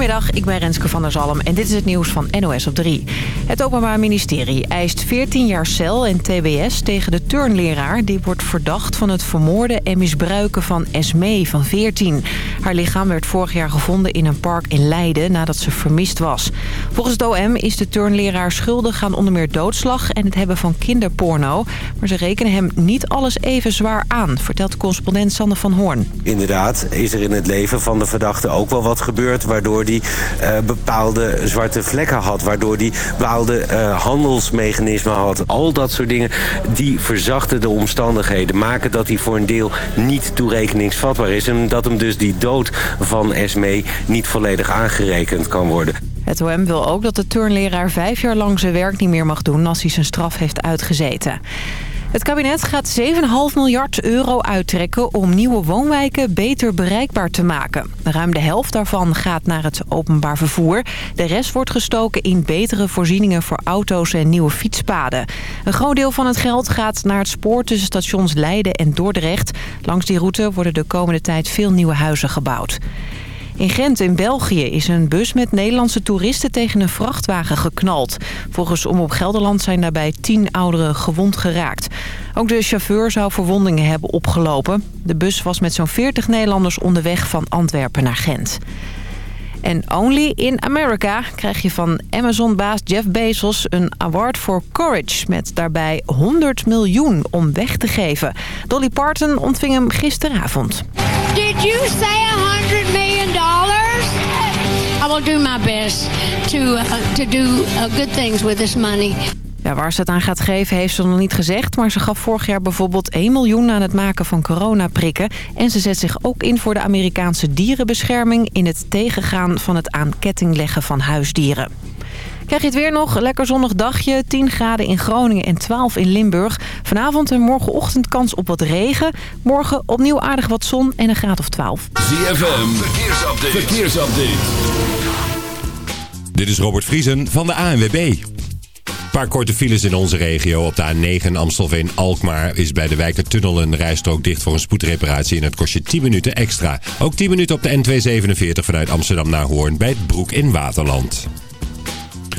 Goedemiddag, ik ben Renske van der Zalm en dit is het nieuws van NOS op 3. Het Openbaar Ministerie eist 14 jaar cel en tbs tegen de turnleraar... die wordt verdacht van het vermoorden en misbruiken van Esmee van 14. Haar lichaam werd vorig jaar gevonden in een park in Leiden nadat ze vermist was. Volgens het OM is de turnleraar schuldig aan onder meer doodslag... en het hebben van kinderporno. Maar ze rekenen hem niet alles even zwaar aan, vertelt correspondent Sander van Hoorn. Inderdaad is er in het leven van de verdachte ook wel wat gebeurd... waardoor hij uh, bepaalde zwarte vlekken had. Waardoor hij bepaalde uh, handelsmechanismen had. Al dat soort dingen die verzachten de omstandigheden. Maken dat hij voor een deel niet toerekeningsvatbaar is. En dat hem dus die dood van Esme niet volledig aangerekend kan worden. Het OM wil ook dat de turnleraar vijf jaar lang zijn werk niet meer mag doen... als hij zijn straf heeft uitgezeten. Het kabinet gaat 7,5 miljard euro uittrekken om nieuwe woonwijken beter bereikbaar te maken. Ruim de helft daarvan gaat naar het openbaar vervoer. De rest wordt gestoken in betere voorzieningen voor auto's en nieuwe fietspaden. Een groot deel van het geld gaat naar het spoor tussen stations Leiden en Dordrecht. Langs die route worden de komende tijd veel nieuwe huizen gebouwd. In Gent in België is een bus met Nederlandse toeristen tegen een vrachtwagen geknald. Volgens Omroep Gelderland zijn daarbij tien ouderen gewond geraakt. Ook de chauffeur zou verwondingen hebben opgelopen. De bus was met zo'n 40 Nederlanders onderweg van Antwerpen naar Gent. En Only in America krijg je van Amazon-baas Jeff Bezos een award for courage... met daarbij 100 miljoen om weg te geven. Dolly Parton ontving hem gisteravond. Did you say 100 million dollars? I will do my best to, uh, to do uh, good things with this money. Ja, waar ze het aan gaat geven heeft ze nog niet gezegd... maar ze gaf vorig jaar bijvoorbeeld 1 miljoen aan het maken van coronaprikken... en ze zet zich ook in voor de Amerikaanse dierenbescherming... in het tegengaan van het aan ketting leggen van huisdieren. Krijg je het weer nog? Lekker zonnig dagje. 10 graden in Groningen en 12 in Limburg. Vanavond en morgenochtend kans op wat regen. Morgen opnieuw aardig wat zon en een graad of 12. ZFM, verkeersupdate. verkeersupdate. Dit is Robert Vriesen van de ANWB. Een paar korte files in onze regio. Op de A9 Amstelveen-Alkmaar is bij de Wijkertunnel een rijstrook dicht voor een spoedreparatie. En het kost je 10 minuten extra. Ook 10 minuten op de N247 vanuit Amsterdam naar Hoorn bij het Broek in Waterland.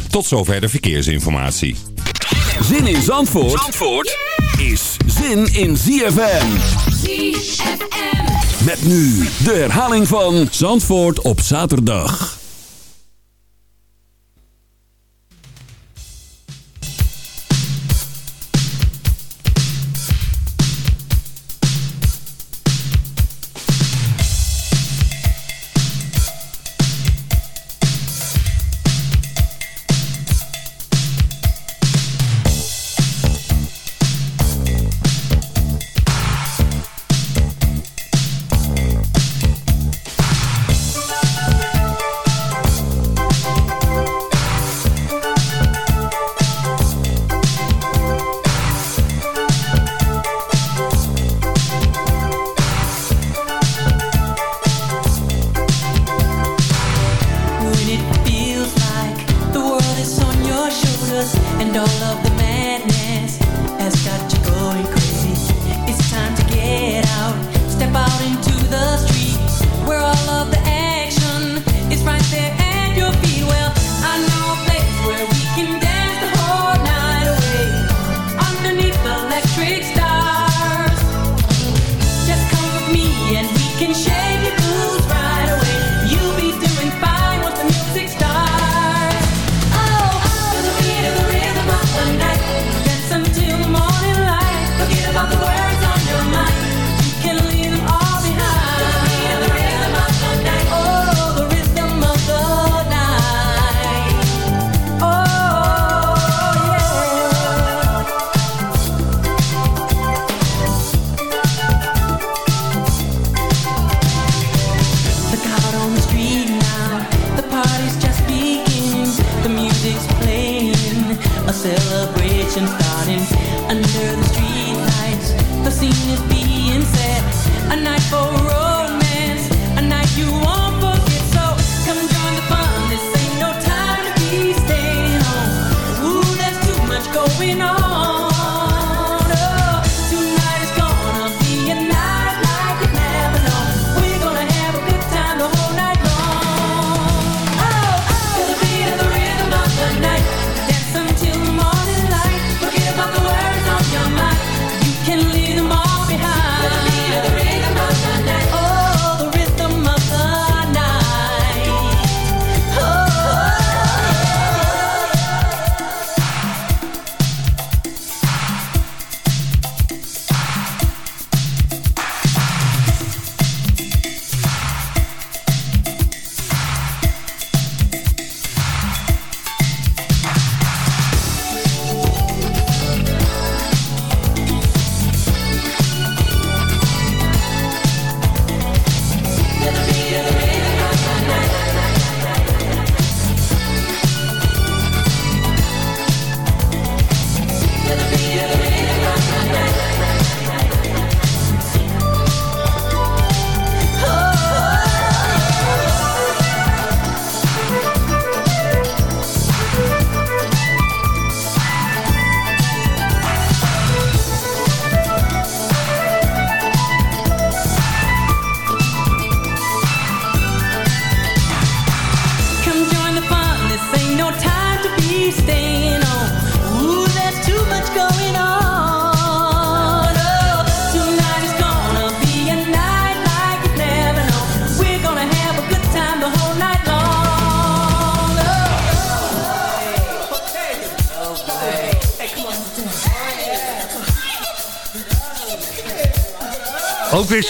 Tot zover de verkeersinformatie. Zin in Zandvoort, Zandvoort is zin in ZFM. ZFM. Met nu de herhaling van Zandvoort op zaterdag.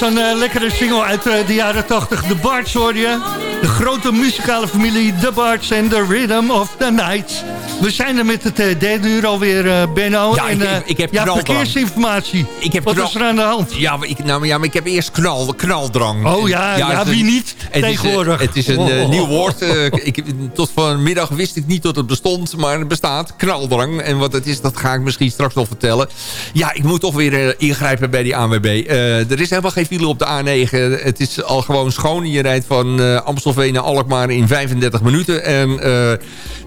Zo'n lekkere single uit de jaren 80. The Bards hoor je. De grote muzikale familie The Bards en The Rhythm of the Night. We zijn er met het uh, derde uur alweer, uh, Benno. Ja, en, ik, heb, ik heb ja, verkeersinformatie. Ik heb Wat is er aan de hand? Ja, maar ik, nou, ja, maar ik heb eerst knal, knaldrang. Oh ja, ja, ja wie niet het tegenwoordig? Is, het is een oh, oh, nieuw woord. Uh, ik, tot vanmiddag wist ik niet dat het bestond, maar het bestaat. Knaldrang. En wat het is, dat ga ik misschien straks nog vertellen. Ja, ik moet toch weer ingrijpen bij die ANWB. er is helemaal geen file op de A9. Het is al gewoon schoon. Je rijdt van Amstelveen naar Alkmaar in 35 minuten. En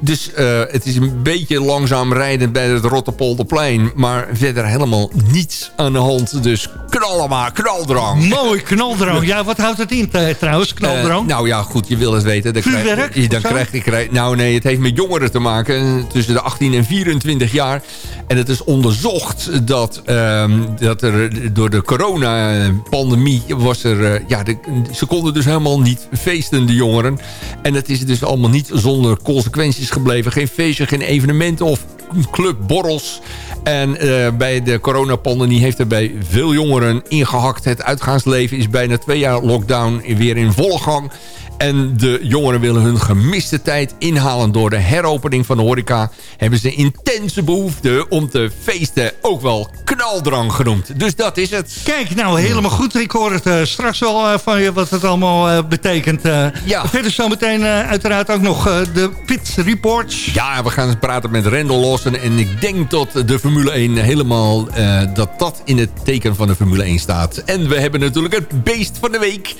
dus het is een beetje langzaam rijden bij het Rotterpolderplein. Maar verder helemaal niets aan de hand. Dus knallen maar, knaldrang. Mooi, knaldrang. Ja, wat houdt het in eh, trouwens, knaldrang? Uh, nou ja, goed, je wil het weten. Dan Vuurwerk? Krijg, dan krijg je, krijg, nou nee, het heeft met jongeren te maken. Tussen de 18 en 24 jaar. En het is onderzocht dat, um, dat er door de coronapandemie was er... Uh, ja, de, ze konden dus helemaal niet feesten, de jongeren. En het is dus allemaal niet zonder consequenties gebleven. Geen feestje, geen evenementen of clubborrels. En uh, bij de coronapandemie heeft er bij veel jongeren ingehakt. Het uitgaansleven is bijna twee jaar lockdown weer in volle gang. En de jongeren willen hun gemiste tijd inhalen door de heropening van de horeca. Hebben ze intense behoefte om te feesten. Ook wel knaldrang genoemd. Dus dat is het. Kijk, nou helemaal goed. Ik hoor het uh, straks wel uh, van je wat het allemaal uh, betekent. ja. Verder zometeen uiteraard ook nog de Pit Reports. Ja, we gaan praten met Rendel Lawson. En ik denk dat de Formule 1 helemaal... dat dat in het teken van de Formule 1 staat. En we hebben natuurlijk het beest van de week.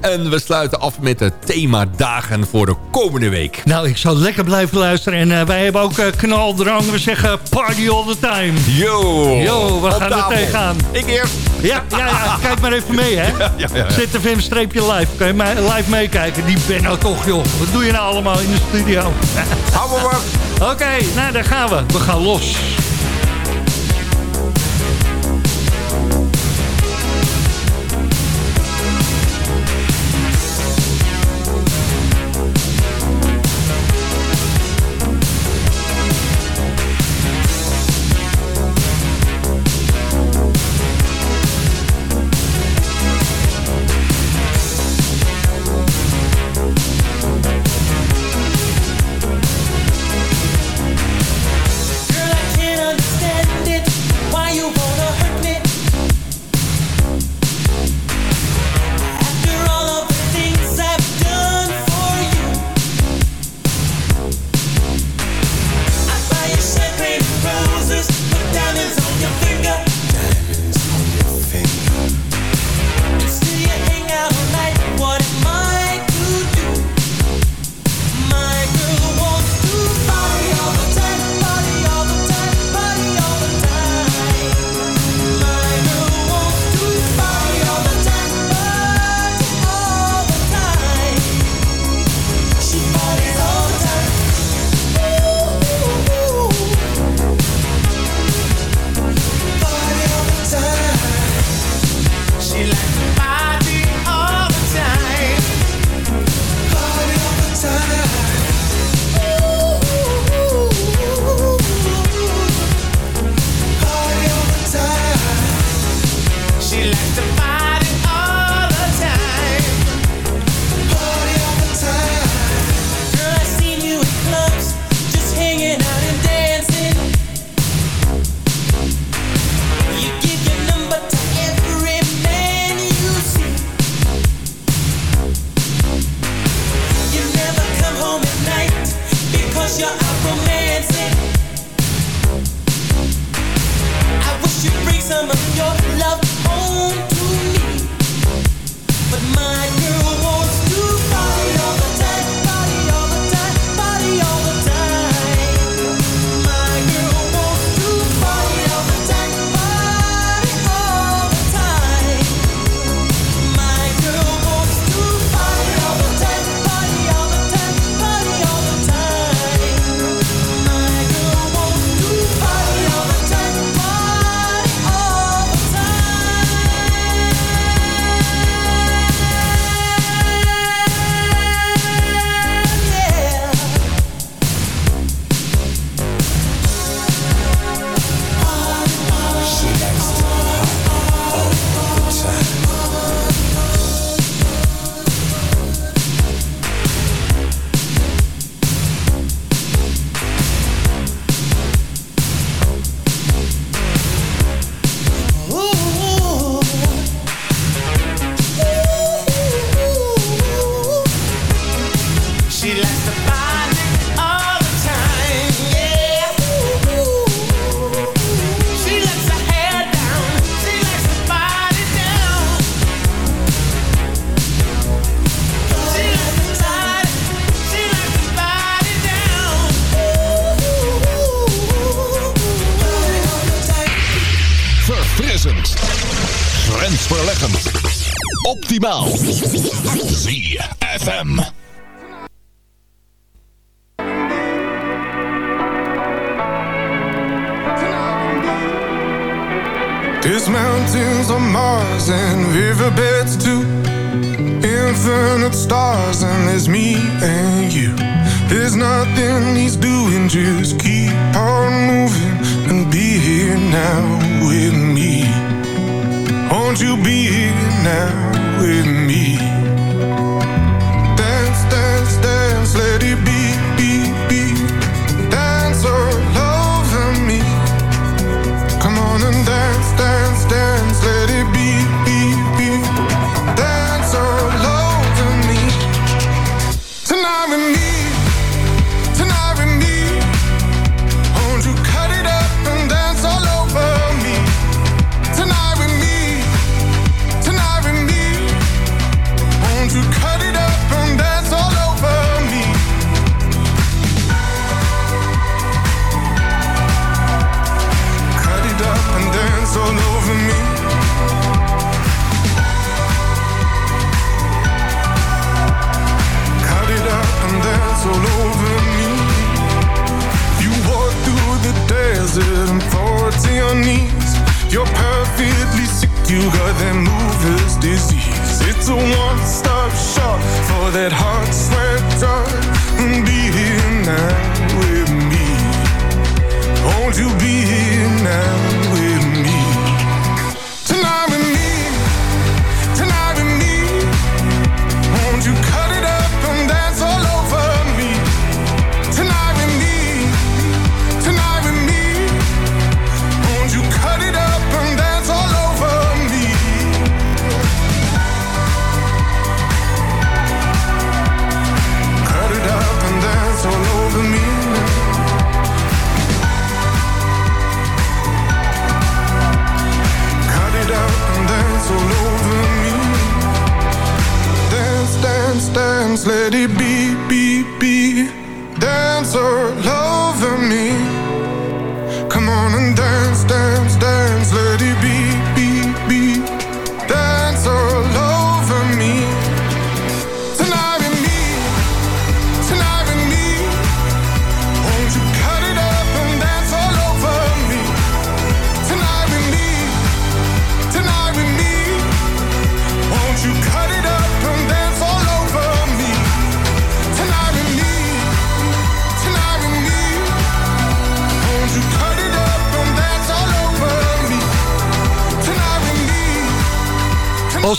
En we sluiten af met het themadagen voor de komende week. Nou, ik zal lekker blijven luisteren. En uh, wij hebben ook uh, knaldrang. We zeggen party all the time. Yo, Yo we gaan er tegenaan. Ik eerst. Ja, ja, ja, kijk maar even mee, hè. Ja, ja, ja. ZFM-streepje live. Kan je mij live meekijken? Die ben nou toch, joh. Wat doe je nou allemaal in de studio? Hou maar Oké, okay, nou, daar gaan we. We gaan los.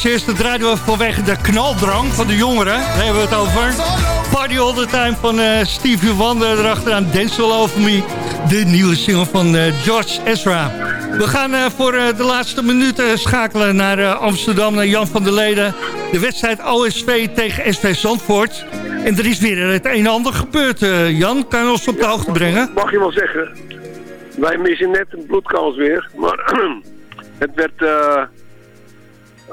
Als eerste draaien we vanwege de knaldrang van de jongeren. Daar hebben we het over. Party All The Time van eh, Stevie Wonder. Erachteraan Dance All Over Me. De nieuwe single van eh, George Ezra. We gaan eh, voor de laatste minuten schakelen naar Amsterdam. Naar Jan van der Leden. De wedstrijd OSV tegen SV Zandvoort. En er is weer het een en ander gebeurd. Jan, kan je ons op de hoogte brengen? Mag je wel zeggen. Wij missen net een bloedkans weer. Maar het werd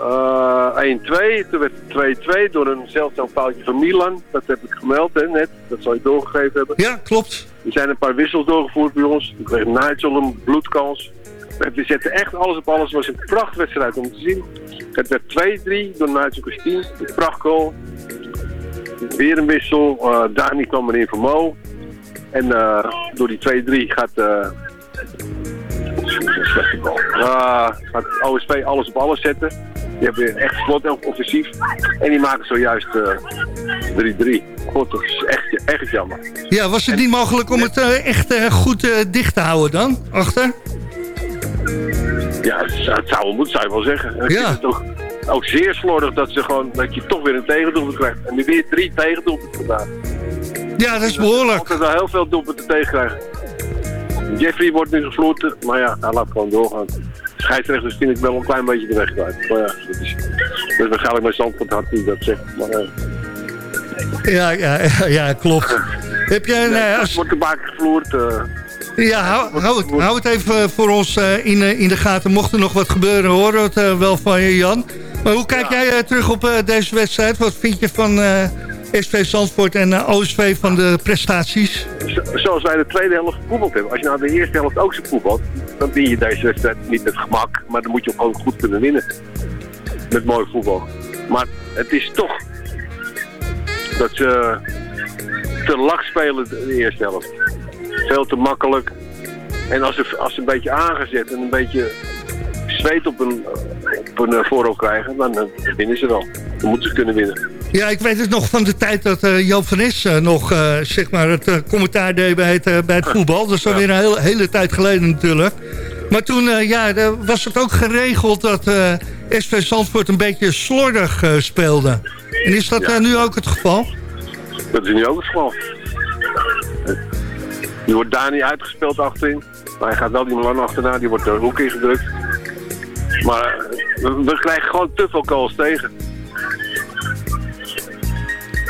1-2. Toen werd het 2-2 door een zeldzaam foutje van Milan. Dat heb ik gemeld hè, net. Dat zal je doorgegeven hebben. Ja, klopt. Er zijn een paar wissels doorgevoerd bij ons. Toen kreeg Nigel een bloedkans. We zetten echt alles op alles. Het was een prachtwedstrijd om te zien. Het werd 2-3 door Nigel Christine. Een prachtgoal. Weer een wissel. eh Dani kwam erin voor Mo. En eh, door die 2-3 gaat... eh. Ah, gaat OSV alles op alles zetten. Die hebben weer echt vlot en offensief. En die maken zojuist eh 3-3. God, dat is echt, echt jammer. Ja, was het niet mogelijk om het eh, echt eh, goed eh, dicht te houden dan? Achter? Ja, het, zou- het zou wel je zeggen. Ik Ja. vind het ook, ook zeer slordig dat, ze gewoon, dat je toch weer een tegendoelpunt krijgt. En nu weer drie tegendoelpunten vandaag. Ja, dat is behoorlijk. Altijd wel heel veel doelpunten tegenkrijgen. Jeffrey wordt nu gefloten, maar ja, hij laat gewoon doorgaan. Scheidsrechters vind ik wel een klein beetje de weg kwijt. Maar ja, dat is, dat is waarschijnlijk mijn hart die dat zegt. Maar, eh, Ja, ja, ja, klopt. Heb jij een... Nee, eh, als- wordt de baken gevloerd. eh. Ja, hou, hou, het, hou het even voor ons in, in de gaten. Mocht er nog wat gebeuren, horen we het wel van je, Jan. Maar hoe kijk jij terug op deze wedstrijd? Wat vind je van SV Zandvoort en OSV van de prestaties? Zo- zoals wij de tweede helft gevoetbald hebben. Als je nou de eerste helft ook zo voetbalt, dan win je deze wedstrijd niet met gemak. Maar dan moet je ook gewoon goed kunnen winnen. Met mooi voetbal. Maar het is toch dat ze te lak spelen de eerste helft. Veel te makkelijk. En als ze, als ze een beetje aangezet en een beetje zweet op een, op een eh, voorhoofd krijgen, dan eh, winnen ze wel. Dan moeten ze kunnen winnen. Ja, ik weet het nog van de tijd dat eh Joop van eh, nog eh, zeg maar het commentaar deed bij het, bij het voetbal. Dat is alweer een hele, hele tijd geleden natuurlijk. Maar toen ja, was het ook geregeld dat SV Zandvoort een beetje slordig speelde. En is dat Ja. nu ook het geval? Dat is nu ook het geval. Nu wordt Dani uitgespeeld achterin. Maar hij gaat wel die man achterna, die wordt de hoek ingedrukt. Maar we, we krijgen gewoon te veel goals tegen.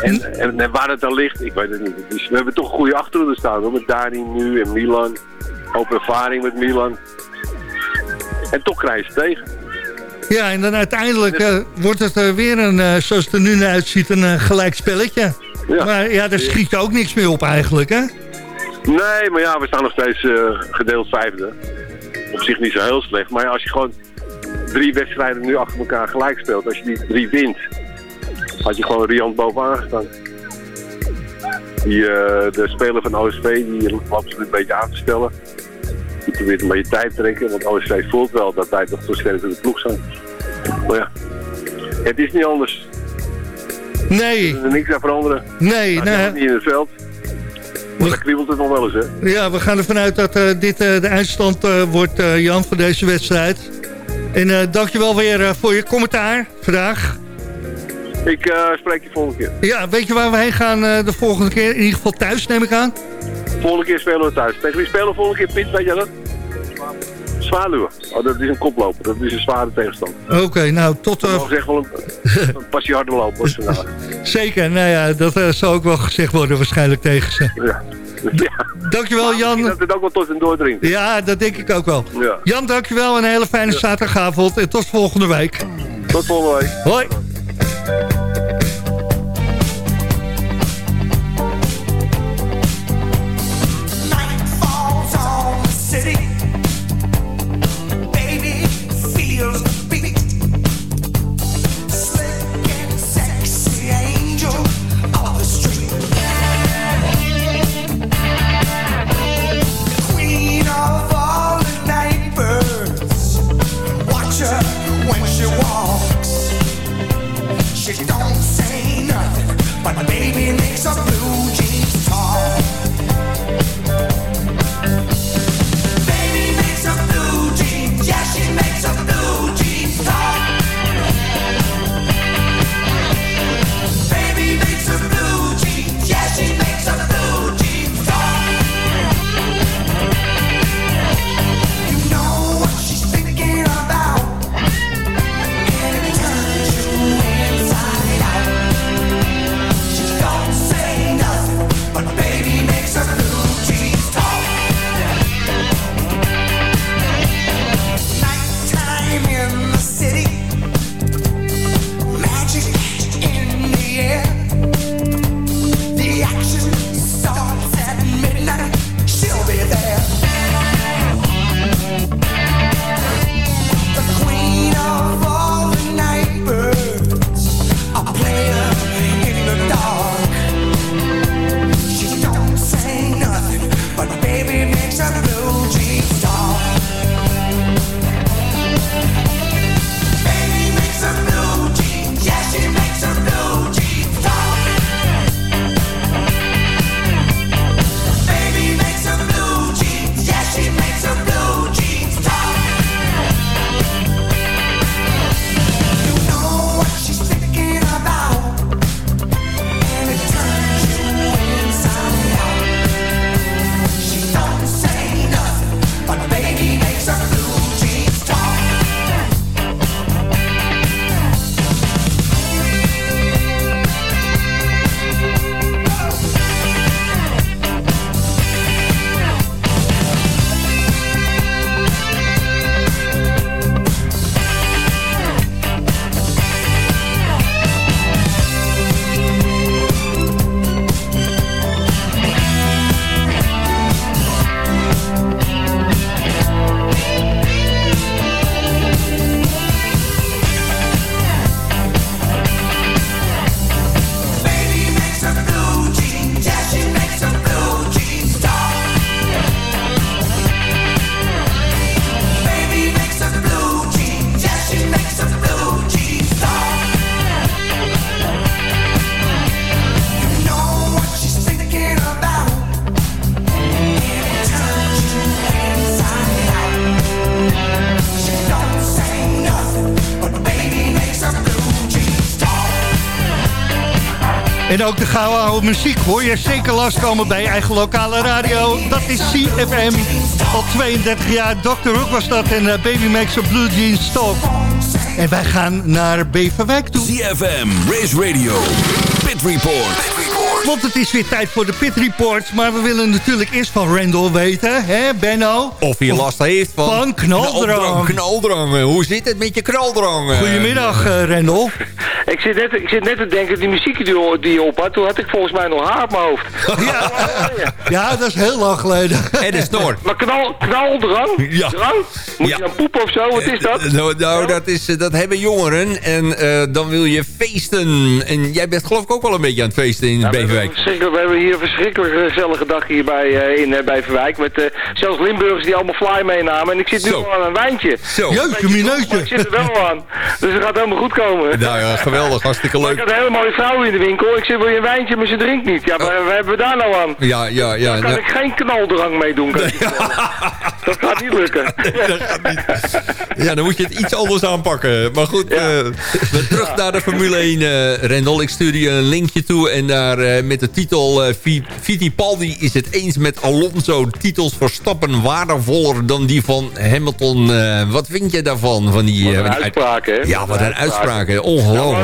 En, en, en waar het dan ligt, ik weet het niet. Dus we hebben toch een goede achterhoede staan. Hoor, met Dani nu en Milan. Hoop ervaring met Milan. En toch krijgen ze tegen. Ja, en dan uiteindelijk eh, wordt het eh, weer een, eh, zoals het er nu naar uitziet, een gelijk spelletje. Ja. Maar ja, daar schiet ook niks meer op eigenlijk, hè? Nee, maar ja, we staan nog steeds gedeeld vijfde. Op zich niet zo heel slecht. Maar als je gewoon drie wedstrijden nu achter elkaar gelijk speelt, als je die drie wint, had je gewoon Riant bovenaan gestaan. Die, eh, de speler van OSV, die loopt ze een beetje aan te stellen. Die probeert een beetje tijd te trekken, want OSV voelt wel dat wij toch zo sterk in de ploeg zijn. Maar ja, het is niet anders. Nee, Er is niks aan veranderen. nee, Nou, nee. niet in het veld. Maar dan kriebelt het nog wel eens, hè. Ja, we gaan ervan uit dat eh, dit eh, de eindstand wordt, Jan, van deze wedstrijd. En dankjewel weer voor je commentaar vandaag. Ik eh, spreek je volgende keer. Ja, weet je waar we heen gaan eh, de volgende keer? In ieder geval thuis, neem ik aan. Volgende keer spelen we thuis. Tegen wie spelen we volgende keer, Piet? Weet je dat? Zwaluwen. Oh, dat is een koploper. Dat is een zware tegenstand. Oké, nou, tot... Mag echt wel een, een hoor, vandaag. zeker, nou ja, dat eh, zal ook wel gezegd worden waarschijnlijk tegen ze. Ja. ja. Dankjewel, misschien Jan. Dat het ook wel tot en doordringt. Ja, dat denk ik ook wel. Ja. Jan, dankjewel. Een hele fijne zaterdagavond. En tot volgende week. Tot volgende week. Hoi. Night falls on the city. En ook de gouden oude muziek hoor je zeker langskomen bij je eigen lokale radio. Dat is CFM. Al 32 jaar, Dr. Hook was dat en uh, Baby Makes a Blue Jeans Stop. En wij gaan naar Beverwijk toe. CFM, Race Radio, Pit Report. Want het is weer tijd voor de Pit Report. Maar we willen natuurlijk eerst van Randall weten, hè Benno? Of hij last heeft van... Van knaldrang. knaldrang. Hoe zit het met je knaldrang? Goedemiddag, uh, Randall. Ik zit, net, ik zit net te denken, die muziek die, je- die je op had, toen had ik volgens mij nog haar op mijn hoofd. Ja, ja dat is heel lang geleden. En de snor. Maar knal, knaldrang? Ja. Drang? Moet Ja. je dan poepen of zo? Wat is dat? Nou, nou, dat, is, eh, dat hebben jongeren. En eh, dan wil je feesten. En jij bent geloof ik ook wel een beetje aan het feesten in Ja, we, hebben Beverwijk. verschrikkelijk- we hebben hier een verschrikkelijk gezellige dag hier bij, eh, in uh, Beverwijk. Met eh, zelfs Limburgers die allemaal fly meenamen. En ik zit nu Zo. al aan een wijntje. Zo. Jeutje, Maar mineutje. ik zit er wel aan. Dus het gaat helemaal goed komen. Nou ja, geweldig. Hartstikke Maar ik leuk. had een hele mooie vrouw in de winkel. Ik zeg, wil je een wijntje, maar ze drinkt niet. Ja, maar wat hebben we daar nou aan? Ja, ja, ja. Daar kan nou- ik geen knaldrang mee doen. kan ik je vertellen. Dat gaat niet lukken. Ja, dan moet je het iets anders aanpakken. Maar goed, eh, we terug naar de Formule 1, eh Rendel. Ik stuur je een linkje toe. En daar eh, met de titel... Fittipaldi is het eens met Alonso. Titels Verstappen waardevoller dan die van Hamilton. Wat vind je daarvan? Van die, Wat een uitspraak, hè? Ja, wat een uitspraak. uitspraak.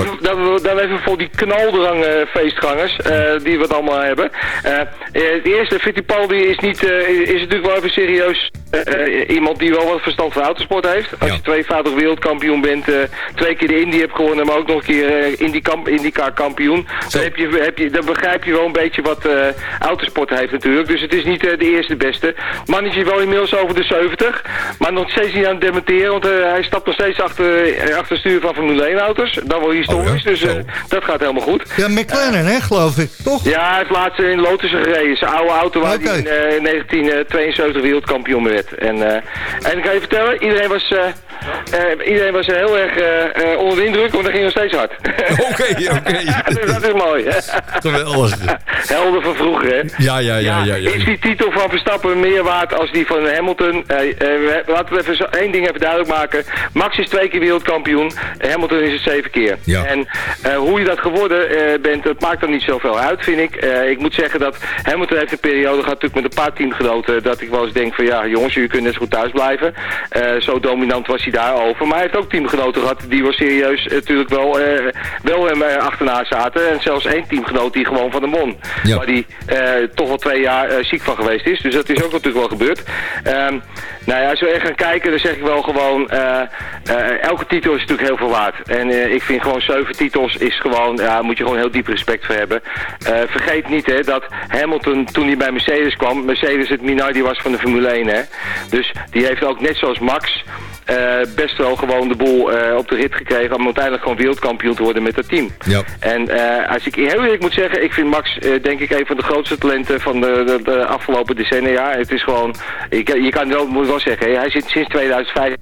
Dan, dan, dan even voor die knaldrang eh, feestgangers eh, die we het allemaal hebben. Eh, eh, het eerste, Fittipaldi is, niet, eh, is natuurlijk wel even serieus eh, eh, iemand die wel wat verstand van autosport heeft. Als Ja. je tweevoudig wereldkampioen bent, eh, twee keer de Indy hebt gewonnen, maar ook nog een keer eh Indy kamp, IndyCar kampioen. Dan, heb je, heb je, dan begrijp je wel een beetje wat eh, autosport heeft natuurlijk. Dus het is niet eh, de eerste beste. Mannetje is wel inmiddels over de 70, maar nog steeds niet aan het dementeren, want hij stapt nog steeds achter, achter het stuur van Formule 1 auto's. Dan wel historisch, Oh ja? dus eh, dat gaat helemaal goed. Ja, McLaren, hè, geloof ik, toch? Ja, hij heeft laatst in Lotus gereden. Zijn oude auto waar Oké. hij in eh, 1972 wereldkampioen werd. En, eh, en ik ga je vertellen, iedereen was, eh, eh, iedereen was heel erg onder de indruk, want hij ging nog steeds hard. Oké, oké. dat is mooi. Geweldig. Helder van vroeger, hè? Ja, ja, ja, ja. ja. Is die titel van Verstappen meer waard als die van Hamilton? Laten we even één ding even duidelijk maken. Max is twee keer wereldkampioen. Hamilton is het zeven keer. Ja. En hoe je dat geworden bent, dat maakt dan niet zoveel uit, vind ik. Ik moet zeggen dat Hamilton heeft een periode gehad, natuurlijk met een paar teamgenoten, dat ik wel eens denk van ja, jongens, jullie kunnen net zo goed thuis blijven. Eh, zo dominant was hij daarover. Maar hij heeft ook teamgenoten gehad die wel serieus eh, natuurlijk wel, eh, wel hem achterna zaten. En zelfs één teamgenoot die gewoon van hem won. Ja. Waar die toch al twee jaar ziek van geweest is. Dus dat is ook natuurlijk wel gebeurd. Ehm, nou ja, als we echt gaan kijken, dan zeg ik wel gewoon... elke titel is natuurlijk heel veel waard. En ik vind gewoon zeven titels is gewoon... Ja, moet je gewoon heel diep respect voor hebben. Vergeet niet hè, dat Hamilton toen hij bij Mercedes kwam... Mercedes het Minardi was van de Formule 1 hè. Dus die heeft ook net zoals Max... eh, best wel gewoon de boel eh, op de rit gekregen om uiteindelijk gewoon wereldkampioen te worden met dat team. Ja. En eh, als ik heel eerlijk moet zeggen, ik vind Max denk ik een van de grootste talenten van de, de, de afgelopen decennia. Het is gewoon, ik, je kan wel, moet wel zeggen, hij zit sinds 2005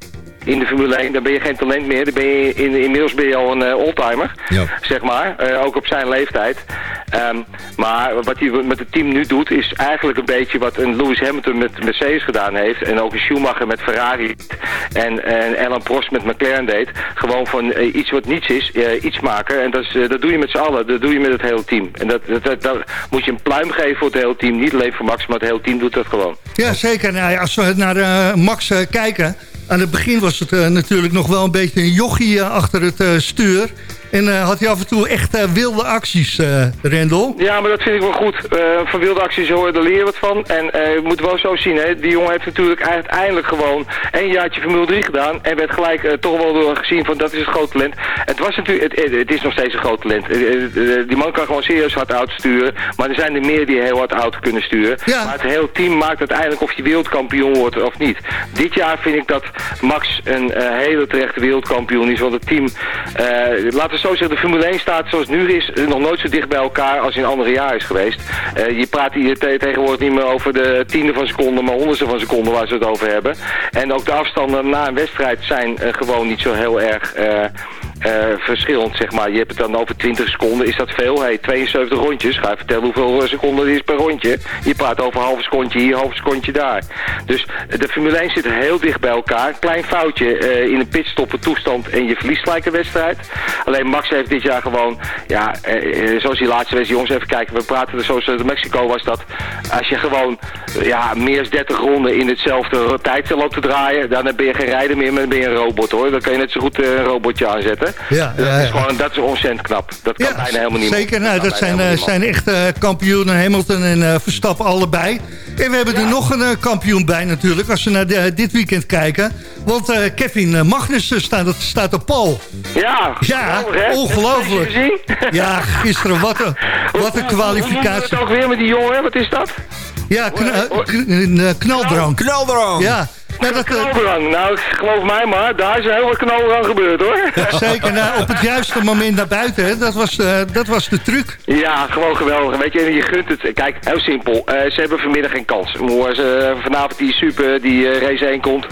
in de Formule 1, dan ben je geen talent meer. Dan ben je in, inmiddels ben je al een eh, oldtimer, Ja. zeg maar. Eh, ook op zijn leeftijd. Ehm, maar wat hij met het team nu doet, is eigenlijk een beetje wat een Lewis Hamilton met Mercedes gedaan heeft. En ook een Schumacher met Ferrari en, en Alan Prost met McLaren deed. Gewoon van eh, iets wat niets is, iets maken. En dat, is, dat doe je met z'n allen, dat doe je met het hele team. En dat, dat, dat, daar moet je een pluim geven voor het hele team. Niet alleen voor Max, maar het hele team doet dat gewoon. Ja, zeker. Nou, als we naar Max kijken... aan het begin was het eh, natuurlijk nog wel een beetje een jochie eh, achter het eh, stuur. En eh, had hij af en toe echt eh, wilde acties, eh Rendel. Ja, maar dat vind ik wel goed. Van wilde acties hoor, daar leer je wat van. En je moet wel zo zien, hè. die jongen heeft natuurlijk uiteindelijk gewoon een jaartje Formule 3 gedaan. En werd gelijk toch wel door gezien van dat is een groot talent. Het, was natuurlijk, het, het is nog steeds een groot talent. Die man kan gewoon serieus hard auto sturen. Maar er zijn er meer die heel hard auto kunnen sturen. Ja. Maar het hele team maakt uiteindelijk of je wereldkampioen wordt of niet. Dit jaar vind ik dat Max een hele terechte wereldkampioen is. Want het team, laten we zo zeggen, de Formule 1 staat zoals nu is, eh, nog nooit zo dicht bij elkaar als in andere jaren is geweest. Eh, je praat hier te- tegenwoordig niet meer over de tiende van seconde, maar honderdste van seconde waar ze het over hebben. En ook de afstanden na een wedstrijd zijn eh, gewoon niet zo heel erg... verschillend, zeg maar. Je hebt het dan over 20 seconden, is dat veel? Hey, 72 rondjes, ga je vertellen hoeveel eh, seconden het is per rondje. Je praat over half secondje hier, half secondje daar. Dus eh, de Formule 1 zit heel dicht bij elkaar. Klein foutje eh, in een pitstoppen toestand en je verliest gelijk een wedstrijd. Alleen Max heeft dit jaar gewoon, ja, eh, eh, zoals die laatste wedstrijd, jongens even kijken, we praten er zoals in Mexico was dat. Als je gewoon, eh, ja, meer dan 30 ronden in hetzelfde tijd loopt te draaien, dan ben je geen rijder meer, maar dan ben je een robot hoor. Dan kan je net zo goed eh, een robotje aanzetten. Ja, dat, ja, is gewoon, dat is ontzettend knap. Dat kan bijna helemaal niet Zeker, nou, dat zijn, eh, zijn echt eh, kampioenen Hamilton en eh, Verstappen allebei. En we hebben er nog een eh, kampioen bij natuurlijk, als we naar de- dit weekend kijken. Want eh, Kevin Magnussen staat, staat op Paul. Ja, Ja, ongelooflijk. Ja, gisteren, wat een, wat een Hoe kwalificatie. het ook weer met die jongen? Wat is dat? Ja, kn- een, knaldrang. Knaldrang. Ja, nou, dat. Nou, geloof mij maar, daar is een hele knaldrang gebeurd hoor. zeker nou, op het juiste moment naar buiten, hè. Dat, was, eh, dat was de truc. Ja, gewoon geweldig. Weet je, je gunt het. Kijk, heel simpel. Eh, ze hebben vanmiddag geen kans. Ze vanavond die super, die race 1 komt.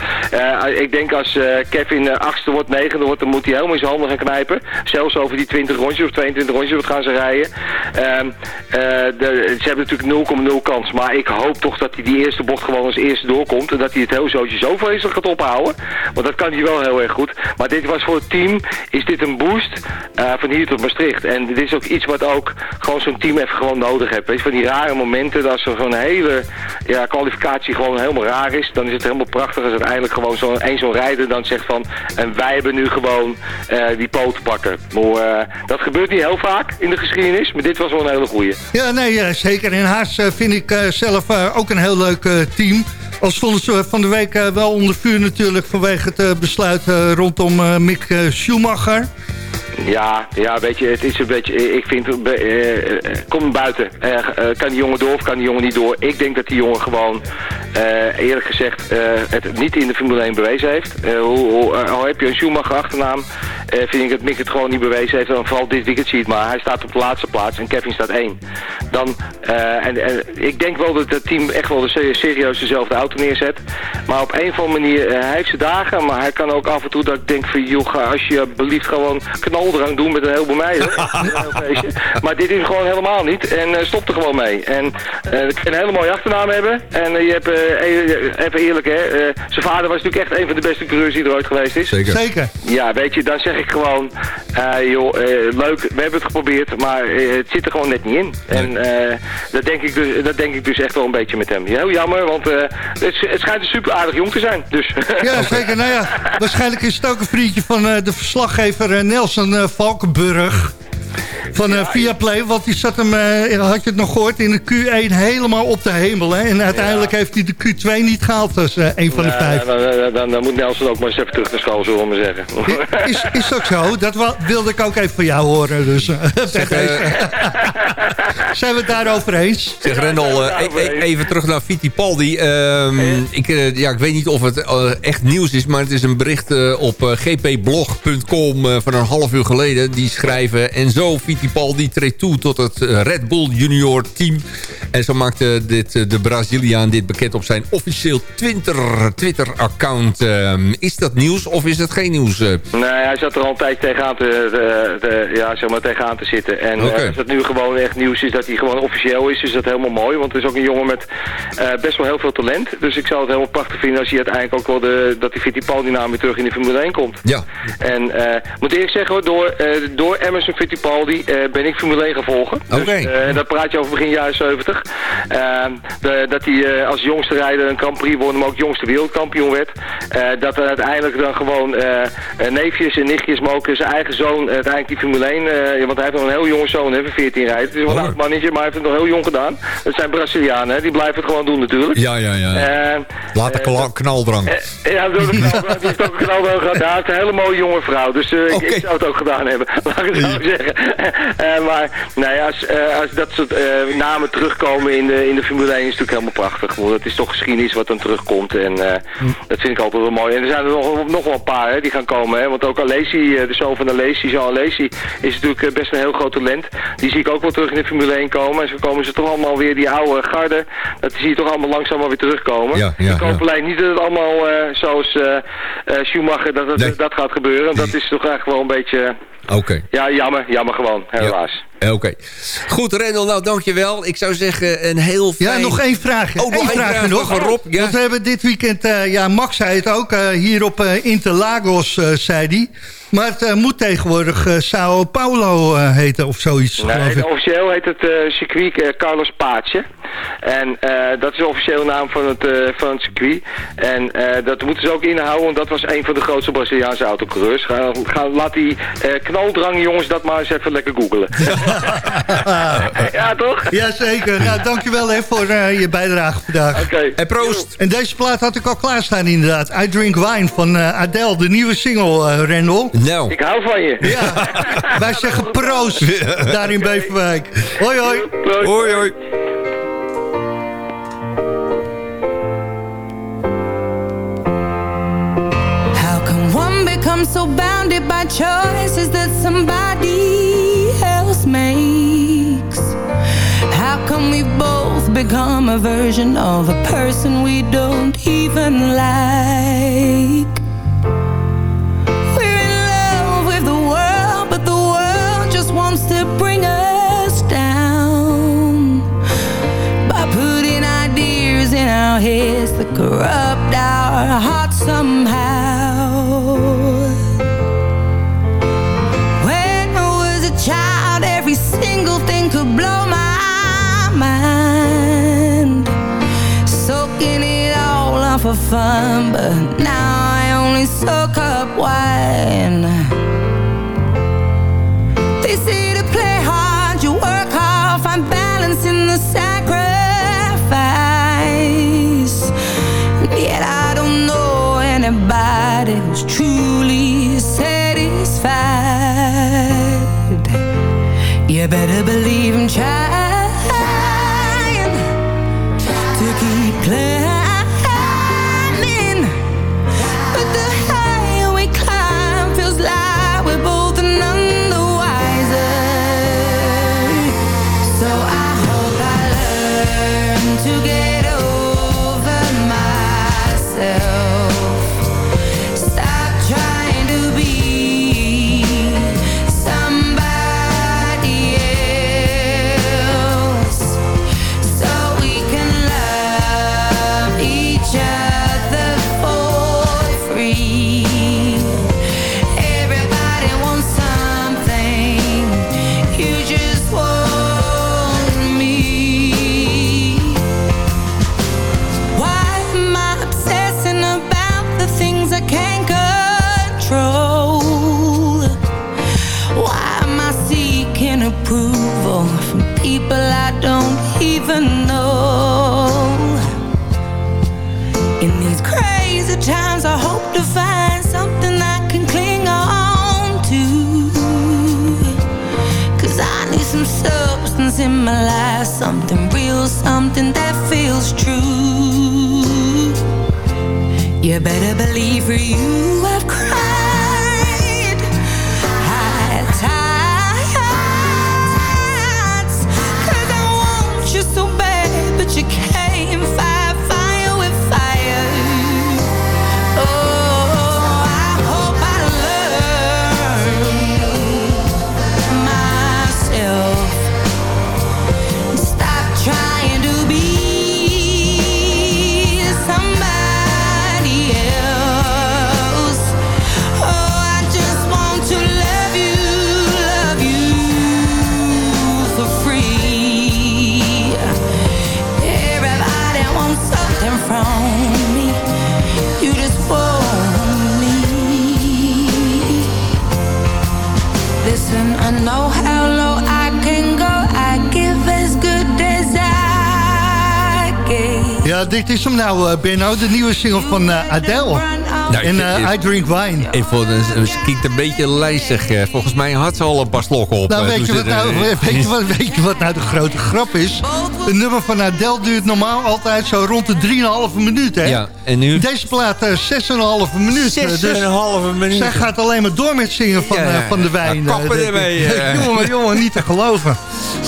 Ik denk als Kevin achtste wordt, negende wordt, dan moet hij helemaal in zijn handen gaan knijpen. Zelfs over die 20 rondjes of 22 rondjes, wat gaan ze rijden. Ehm, eh, de, ze hebben natuurlijk 0,0 kans. Maar ik hoop toch dat hij die eerste bocht gewoon als eerste doorkomt. En dat hij het heel zootje zo vreselijk gaat ophouden. Want dat kan hij wel heel erg goed. Maar dit was voor het team, is dit een boost eh, van hier tot Maastricht. En dit is ook iets wat ook gewoon zo'n team even gewoon nodig heeft. Weet je, van die rare momenten, dat zo'n hele ja, kwalificatie gewoon helemaal raar is. Dan is het helemaal prachtig als uiteindelijk gewoon zo'n één zo'n rijder dan zegt van... En wij hebben nu gewoon eh, die poot te pakken. Maar eh, dat gebeurt niet heel vaak in de geschiedenis. Maar dit was wel een hele goeie. Ja, nee, zeker. En Haas vind ik zelf ook een heel leuk team. Als stonden ze van de week eh, wel onder vuur natuurlijk... vanwege het eh, besluit eh, rondom eh, Mick eh, Schumacher. Ja, ja, weet je, het is een beetje, ik vind, eh, eh, kom buiten. Eh, eh, kan die jongen door of kan die jongen niet door? Ik denk dat die jongen gewoon, eh, eerlijk gezegd, eh, het niet in de Formule 1 bewezen heeft. Eh, hoe, hoe, eh, al heb je een Schumacher achternaam, eh, vind ik dat Mick het gewoon niet bewezen heeft. En vooral dit weekend ziet, maar hij staat op de laatste plaats en Kevin staat één. Dan, eh, en, en ik denk wel dat het team echt wel de se- serieus dezelfde auto neerzet. Maar op een of andere manier, eh, hij heeft zijn dagen, maar hij kan ook af en toe dat ik denk van, joh, als je belieft gewoon doen met een heleboel meiden. Maar dit is gewoon helemaal niet en eh, stop er gewoon mee. En eh dan kun je een hele mooie achternaam hebben. En eh, je hebt, eh, e- even eerlijk hè, eh, zijn vader was natuurlijk echt een van de beste coureurs die er ooit geweest is. Zeker. Zeker. Ja, weet je, dan zeg ik gewoon, eh, joh, eh, leuk, we hebben het geprobeerd, maar het zit er gewoon net niet in. En eh, dat, denk ik dus, dat denk ik dus echt wel een beetje met hem. Heel jammer, want eh, het, het schijnt een super aardig jong te zijn. Dus. Ja, zeker. Nou ja, waarschijnlijk is het ook een vriendje van eh, de verslaggever Nelson eh, Valkenburg. Van eh Viaplay, want die zat hem, eh, had je het nog gehoord, in de Q1 helemaal op de hemel. Hè? En uiteindelijk heeft hij de Q2 niet gehaald als eh, een van de Ja, vijf. dan, dan, dan, dan moet Nelson ook maar eens even terug naar school, zullen we maar zeggen. Is, is dat zo? Dat wilde ik ook even van jou horen. Dus, eh, deze. Zijn we het daarover eens? Zeg Rendel, eh, e- e- even terug naar Fittipaldi. Ehm ik, eh, ja, ik weet niet of het echt nieuws is, maar het is een bericht op gpblog.com van een half uur geleden. Die schrijven, en zo Fittipaldi treedt toe tot het eh, Red Bull junior team. En zo maakte dit, eh, de Braziliaan dit bekend op zijn officieel Twitter- Twitter-account. Ehm, is dat nieuws of is het geen nieuws? eh? Nee, hij zat er al een tijd tegenaan te, te- ja, zeg maar, tegenaan te zitten. En Oké. als het nu gewoon echt nieuws is dat hij gewoon officieel is, is dat helemaal mooi. Want het is ook een jongen met best wel heel veel talent. Dus ik zou het helemaal prachtig vinden als hij uiteindelijk ook wel de, dat die Fittipaldi naam weer terug in de Formule 1 komt. Ja. En moet eerlijk zeggen hoor, door, door Emerson Fittipaldi eh, ben ik Formule 1 gaan volgen. Oké. Dus, eh, en dat praat je over begin jaren 70. Eh, de- dat hij eh, als jongste rijder een Grand Prix won, maar ook jongste wereldkampioen werd. Eh, dat er uiteindelijk dan gewoon eh, eh, neefjes en nichtjes, maar ook zijn eigen zoon eh, uiteindelijk die Formule 1, eh, ja, want hij heeft nog een heel jonge zoon, hè, van 14 rijdt. Het is wel een oud mannetje, maar hij heeft het nog heel jong gedaan. Dat zijn Brazilianen, hè, die blijven het gewoon doen natuurlijk. Ja, ja, ja. Eh, Laat de knaldrang. ja, door de knal, die heeft ook een knal gehad. Ja, het is een hele mooie jonge vrouw. Dus eh, ik- zou het ook gedaan hebben. Zo zeggen. Eh, maar nee, als, eh, als dat soort eh, namen terugkomen komen in de, in de Formule 1 is natuurlijk helemaal prachtig. Want het is toch geschiedenis wat dan terugkomt. En eh, dat vind ik altijd wel mooi. En er zijn er nog, nog wel een paar hè, die gaan komen. Hè? Want ook Alesi, de zoon van Alesi, Jean Alesi, is natuurlijk best een heel groot talent. Die zie ik ook wel terug in de Formule 1 komen. En zo komen ze toch allemaal weer, die oude garde, dat zie je toch allemaal langzaam wel weer terugkomen. Ja, ja, ik hoop ja. alleen niet dat het allemaal zoals Schumacher, dat, dat, dat gaat gebeuren. Dat is toch eigenlijk wel een beetje... Oké. Ja, jammer. Jammer gewoon. Helaas. Oké. Goed, Rendel, nou dankjewel. Ik zou zeggen een heel fijn... Ja, nog één vraag. Oh, nog één vraag vraag nog. van Rob. Ja. Want we hebben dit weekend, eh, ja, Max zei het ook, eh, hier op eh, Interlagos, zei hij. Maar het eh, moet tegenwoordig eh, Sao Paulo eh, heten of zoiets, geloof Nee, ik. officieel heet het eh, circuit Carlos Pace. En eh, dat is de officiële naam van het, eh, van het circuit. En eh, dat moeten ze ook inhouden, want dat was een van de grootste Braziliaanse autocoureurs. Ga, ga, laat die eh knaldrang jongens dat maar eens even lekker googelen. ja, toch? Jazeker. Nou, dankjewel hè, voor eh, je bijdrage vandaag. Oké. En proost. En deze plaat had ik al klaarstaan inderdaad. I Drink Wine van eh, Adele, de nieuwe single, eh Rendel. Nou. Ik hou van je. Ja, wij zeggen proost daar in Beverwijk. Hoi hoi. Hoi hoi. How can one become so bounded by choices that somebody else makes? How can we both become a version of a person we don't even like? For fun, but now I only soak up wine. Anybody who's truly satisfied. You better believe I'm trying even know? In these crazy times, I hope to find something I can cling on to. Cause I need some substance in my life, something real, something that feels true. You better believe for you I've cried Ja, dit is hem nou, eh, Benno. De nieuwe single van eh, Adele. Nou, En eh, I drink wine. Ik vond, het- ze kijkt een beetje lijzig. eh. Volgens mij had ze al een paar slokken op. Nou, eh, weet je, wat nou, weet, je wat, weet je wat nou de grote grap is? Een nummer van Adele duurt normaal altijd zo rond de 3,5 minuut, hè? Ja, en nu? Deze plaat eh 6,5 minuut. eh, dus 6,5 minuut. Zij gaat alleen maar door met zingen van, Ja, eh, van de wijn. nou, kappen ermee, jongen, jongen, niet te geloven.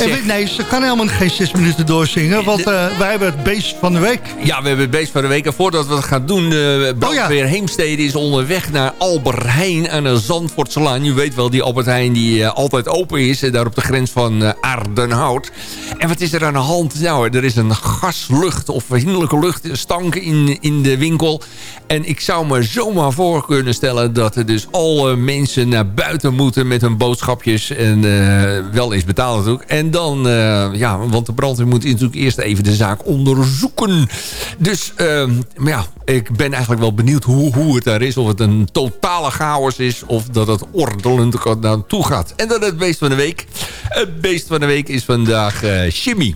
En weet- nee, ze kan helemaal geen 6 minuten doorzingen, want eh, wij hebben het beest van de week. Ja, we hebben het beest van de week. En voordat we het gaan doen, uh, Brandweer Heemstede is onderweg naar Albert Heijn aan de Zandvoortselaan. Je weet wel, die Albert Heijn die altijd open is, daar op de grens van eh, Aardenhout. En wat is er aan de hand? Nou, er is een gaslucht of hinderlijke luchtstank in, in de winkel. En ik zou me zomaar voor kunnen stellen dat er dus alle mensen naar buiten moeten met hun boodschapjes. En eh, wel eens betalen natuurlijk. En dan, eh, ja, want de brandweer moet natuurlijk eerst even de zaak onderzoeken. Dus, eh, maar ja, ik ben eigenlijk wel benieuwd hoe, hoe het daar is. Of het een totale chaos is of dat het ordelend naartoe gaat. En dan het beest van de week. Het beest van de week is vandaag eh Jimmy.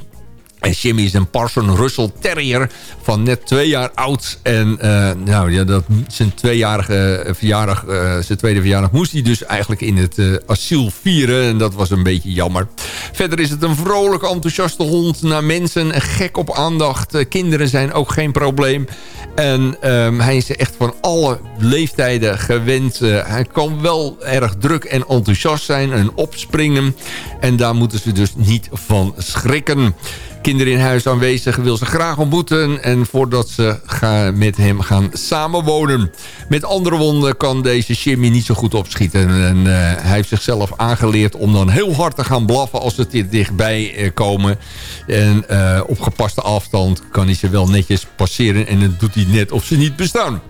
En Jimmy is een Parson Russell Terrier van net twee jaar oud. En uh, nou, ja, dat, zijn tweejarige verjaardag, uh, zijn tweede verjaardag moest hij dus eigenlijk in het asiel vieren. En dat was een beetje jammer. Verder is het een vrolijk, enthousiaste hond naar mensen. Gek op aandacht. kinderen zijn ook geen probleem. En um, hij is echt van alle leeftijden gewend. hij kan wel erg druk en enthousiast zijn en opspringen. En daar moeten ze dus niet van schrikken kinderen in huis aanwezig wil ze graag ontmoeten... en voordat ze gaan, met hem gaan samenwonen. Met andere wonden kan deze Jimmy niet zo goed opschieten. En uh, hij heeft zichzelf aangeleerd om dan heel hard te gaan blaffen... als ze dichtbij uh, komen. En uh, op gepaste afstand kan hij ze wel netjes passeren... en dan doet hij net of ze niet bestaan.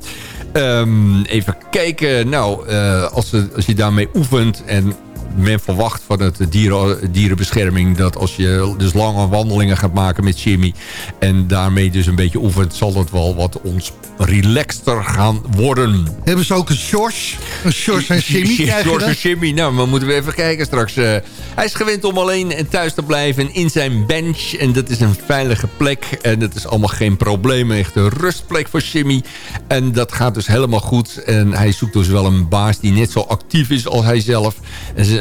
Um, even kijken. Nou, als, ze, als je daarmee oefent... en men verwacht van het dieren, dierenbescherming... dat als je dus lange wandelingen gaat maken met Jimmy... en daarmee dus een beetje oefent... zal het wel wat ons relaxter gaan worden. Hebben ze ook een Sjors? Een Sjors en Jimmy? Sjors en Jimmy, nou, maar moeten we even kijken straks. Uh, hij is gewend om alleen en thuis te blijven in zijn bench. En dat is een veilige plek. En dat is allemaal geen probleem. Echt een rustplek voor Jimmy. En dat gaat dus helemaal goed. En hij zoekt dus wel een baas die net zo actief is als hij zelf. En ze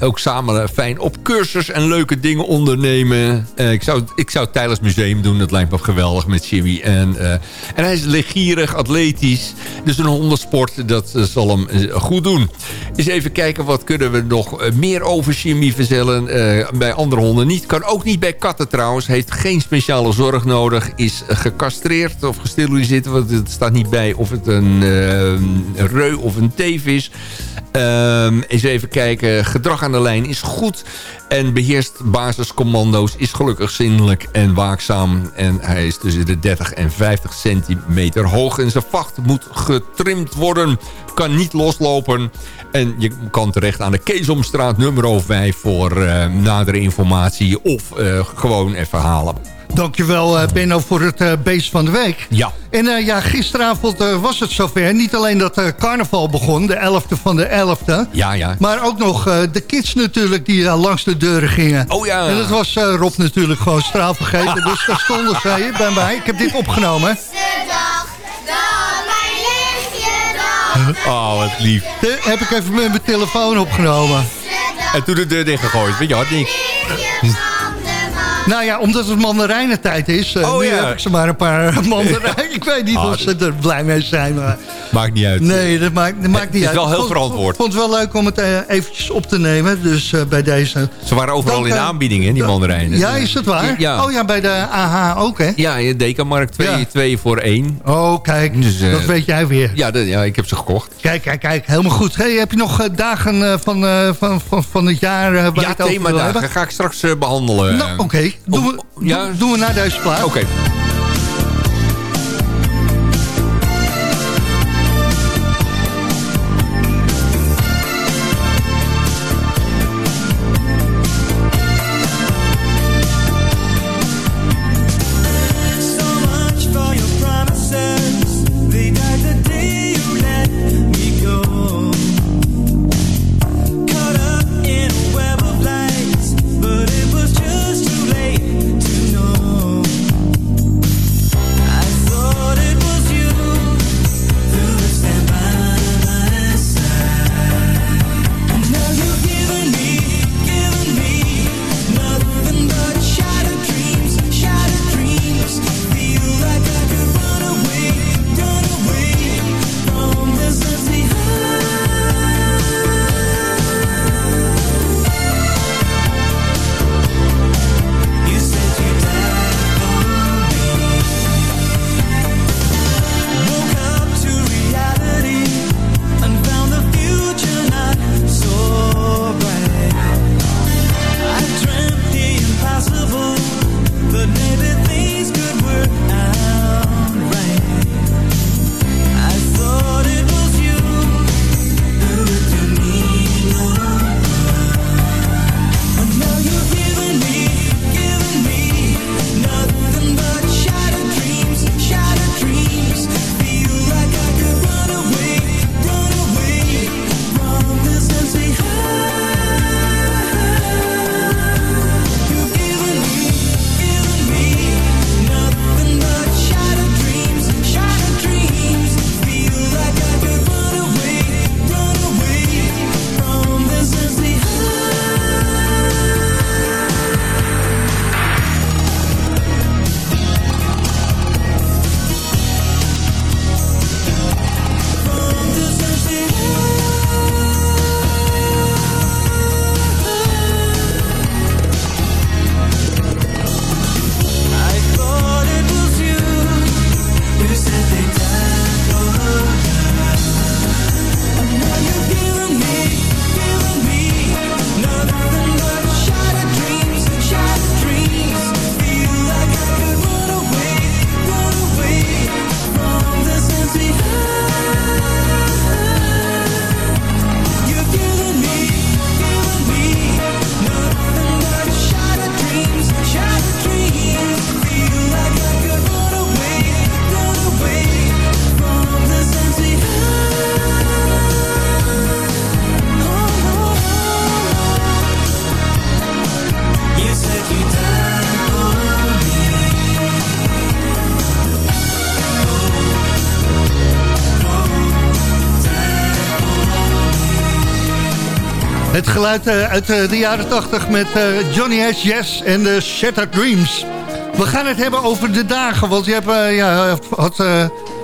ook samen fijn op cursus en leuke dingen ondernemen. Uh, ik, zou, ik zou het museum doen. Dat lijkt me geweldig met Jimmy. En, uh, en hij is leergierig, atletisch. Dus een hondensport, dat zal hem goed doen. Eens even kijken, wat kunnen we nog meer over Jimmy vertellen. bij andere honden niet. Kan ook niet bij katten trouwens. Heeft geen speciale zorg nodig. Is gecastreerd of gesteriliseerd. Want het staat niet bij of het een, reu of een teef is. Um, eens even kijken. Gedrag aan de lijn is goed. En beheerst basiscommando's. Is gelukkig zindelijk en waakzaam. En hij is tussen de 30 en 50 centimeter hoog. En zijn vacht moet getrimd worden. Kan niet loslopen. En je kan terecht aan de Keesomstraat nummer 5 voor uh, nadere informatie. Of uh, gewoon even halen. Dankjewel uh, Benno voor het uh, beest van de week. Ja. En uh, ja, gisteravond was het zover. Niet alleen dat carnaval begon, de 11e van de 11e. Ja, ja. Maar ook nog de kids natuurlijk die langs de deuren gingen. Oh ja. En dat was Rob natuurlijk gewoon straal vergeten. dus daar stonden zij bij mij. Ik heb dit opgenomen. Oh, wat lief. De, heb ik even met mijn telefoon opgenomen. En toen de deur dichtgegooid. Weet je, had niks. Nou ja, omdat het mandarijnentijd is. Uh, oh, nu ja. heb ik ze maar een paar mandarijnen. ik weet niet Ah, of ze er blij mee zijn. Maar... Maakt niet uit. Nee, dat maakt, dat maakt niet het uit. is wel heel vond, verantwoord. Ik vond het wel leuk om het uh, eventjes op te nemen. Dus uh, bij deze. Ze waren overal Dan, in uh, aanbiedingen, die mandarijnen. Ja, is het waar? Ja. Oh ja, bij de AH ook, hè? Ja, in Dekamarkt 2 ja. twee voor 1. Oh, kijk. Dus, dat weet jij weer. Ja, dat, ja, ik heb ze gekocht. Kijk, kijk, kijk. Helemaal goed. Hey, heb je nog dagen van, van, van, van het jaar waar ja, het over wil hebben? ga ik straks behandelen. Nou, oké. Okay. Doen, we, ja? doen we naar deze plaat. Oké. Okay. Geluid eh, uit eh, de jaren 80 met eh, Johnny H. Yes en de Shattered Dreams. We gaan het hebben over de dagen, want je hebt, ja, had,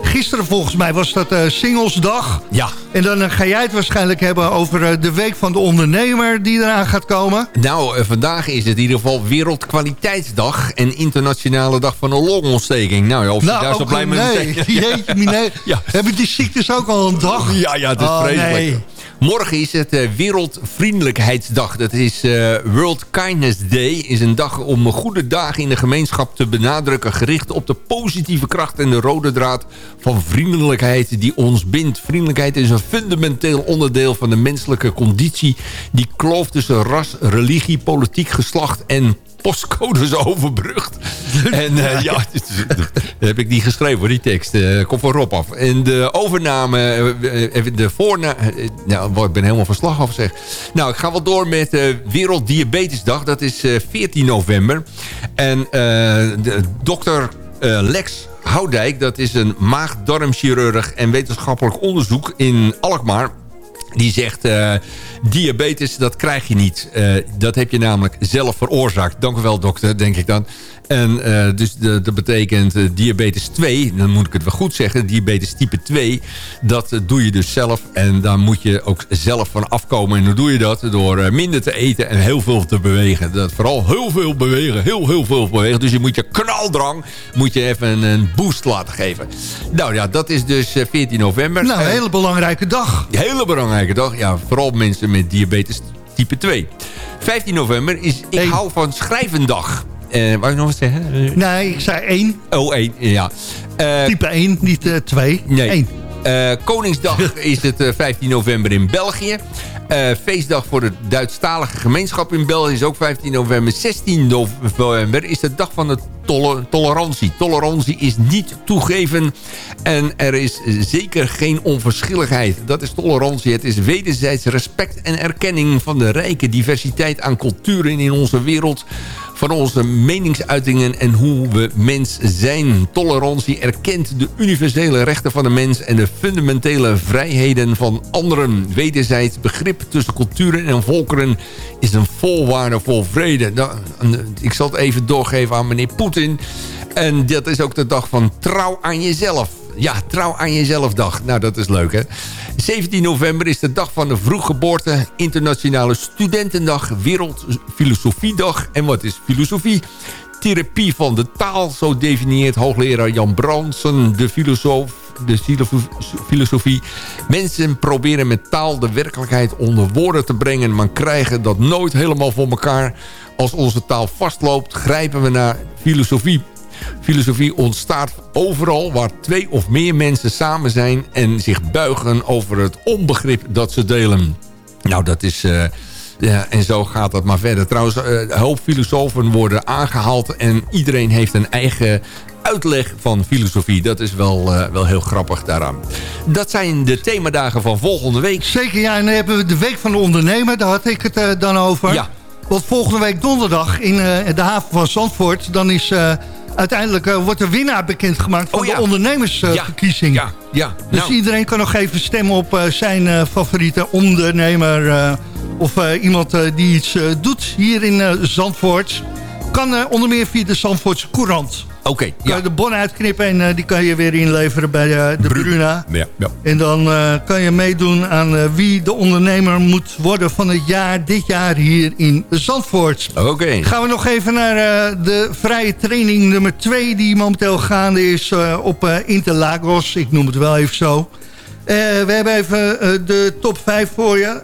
gisteren volgens mij was dat Singlesdag. Ja. En dan ga jij het waarschijnlijk hebben over de week van de ondernemer die eraan gaat komen. Nou, vandaag is het in ieder geval Wereldkwaliteitsdag... en Internationale Dag van de Longontsteking. Nou ja, of je daar zo ook- blij mee nee, bent. jeetje, mine. Hebben die ziektes ook al een dag? Ja, ja, het is Oh, vreselijk. nee. Morgen is het eh, Wereldvriendelijkheidsdag. Dat is eh, World Kindness Day. is een dag om goede dagen in de gemeenschap te benadrukken. Gericht op de positieve kracht en de rode draad van vriendelijkheid die ons bindt. Vriendelijkheid is een fundamenteel onderdeel van de menselijke conditie. Die kloof tussen ras, religie, politiek, geslacht en postcodes overbrugt. En eh, ja, heb ik niet geschreven die tekst. Eh komt van Rob af. En de overname, eh, de voorna... nou, ik ben helemaal van slag af zeg. Nou, ik ga wel door met Werelddiabetesdag. Dat is eh, 14 november. En de dokter Lex Houdijk, dat is een maag-darmchirurg en wetenschappelijk onderzoek in Alkmaar. Die zegt, eh, diabetes, dat krijg je niet. Eh, dat heb je namelijk zelf veroorzaakt. Dank u wel, dokter, denk ik dan. En eh, dus de- dat betekent eh, diabetes 2, dan moet ik het wel goed zeggen. Diabetes type 2, dat eh, doe je dus zelf. En daar moet je ook zelf van afkomen. En hoe doe je dat? Door minder te eten en heel veel te bewegen. Dat, vooral heel veel bewegen, heel, heel veel bewegen. Dus je moet je knaldrang, moet je even een, een boost laten geven. Nou ja, dat is dus eh, 14 november. Nou, een hele belangrijke dag. een hele belangrijke dag. Ja, vooral mensen met diabetes type 2. 15 november is Ik hou van schrijvendag. Eh wou ik nog wat zeggen? Eh, Nee, ik zei één. Oh, één, ja. Eh, Type 1, niet eh, 2. Nee. Eén. Eh, Koningsdag is het eh, 15 november in België. Eh, feestdag voor de Duitsstalige gemeenschap in België is ook 15 november. 16 november is de dag van de tolle- tolerantie. Tolerantie is niet toegeven en er is zeker geen onverschilligheid. Dat is tolerantie. Het is wederzijds respect en erkenning van de rijke diversiteit aan culturen in onze wereld van onze meningsuitingen en hoe we mens zijn. Tolerantie erkent de universele rechten van de mens... en de fundamentele vrijheden van anderen. Wederzijds begrip tussen culturen en volkeren... is een voorwaarde voor vrede. Nou, ik zal het even doorgeven aan meneer Poetin. En dat is ook de dag van trouw aan jezelf. Ja, trouw aan jezelf dag. Nou, dat is leuk, hè? 17 november is de dag van de vroeggeboorte. Internationale Studentendag. Wereldfilosofiedag. En wat is filosofie? Therapie van de taal, zo definieert hoogleraar Jan Bransen, de filosoof de filosofie-. Mensen proberen met taal de werkelijkheid onder woorden te brengen... maar krijgen dat nooit helemaal voor elkaar. Als onze taal vastloopt, grijpen we naar filosofie. Filosofie ontstaat overal waar twee of meer mensen samen zijn... en zich buigen over het onbegrip dat ze delen. Nou, dat is... eh, ja, en zo gaat dat maar verder. Trouwens, eh, een hoop filosofen worden aangehaald... en iedereen heeft een eigen uitleg van filosofie. Dat is wel, eh, wel heel grappig daaraan. Dat zijn de themadagen van volgende week. Zeker, ja. En dan hebben we de Week van de Ondernemer. Daar had ik het dan over. Ja. Want volgende week donderdag in de haven van Zandvoort... dan is uiteindelijk eh, wordt de winnaar bekendgemaakt van Oh, ja. de ondernemersverkiezing. Ja, ja. Dus Nou, iedereen kan nog even stemmen op eh, zijn eh, favoriete ondernemer... of iemand die iets doet hier in Zandvoort. Kan eh, onder meer via de Zandvoortse Courant. Oké, Kan ja. je de bon uitknippen en eh, die kan je weer inleveren bij eh, de Bruna. Ja, ja. En dan kan je meedoen aan wie de ondernemer moet worden van het jaar, dit jaar hier in Zandvoort. Oké. Gaan we nog even naar de vrije training nummer 2 die momenteel gaande is op Interlagos. Ik noem het wel even zo. We hebben even de top 5 voor je.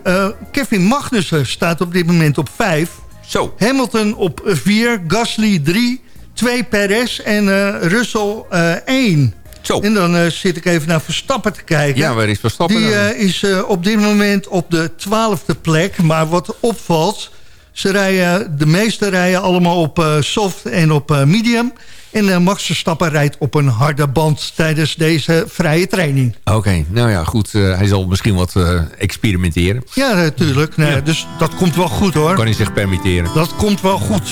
Kevin Magnussen staat op dit moment op 5. Zo. Hamilton op 4, Gasly 3, 2 Perez en eh, Russell eh 1. Zo. En dan eh, zit ik even naar Verstappen te kijken. Ja, waar is Verstappen Die eh, is eh, op dit moment op de twaalfde plek. Maar wat opvalt, ze rijden, de meeste rijden allemaal op eh, soft en op eh, medium. En eh, Max Verstappen rijdt op een harde band tijdens deze vrije training. Oké, nou ja, goed. eh, hij zal misschien wat eh, experimenteren. Ja, natuurlijk. Nee, Dus dat komt wel goed hoor. Kan hij zich permitteren. Dat komt wel goed.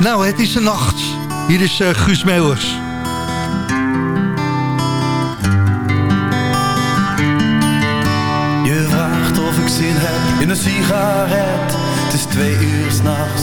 Nou, het is een nacht. Hier is eh, Guus Meeuwers. Je vraagt of ik zin heb in een sigaret. Het is twee uur s'nachts.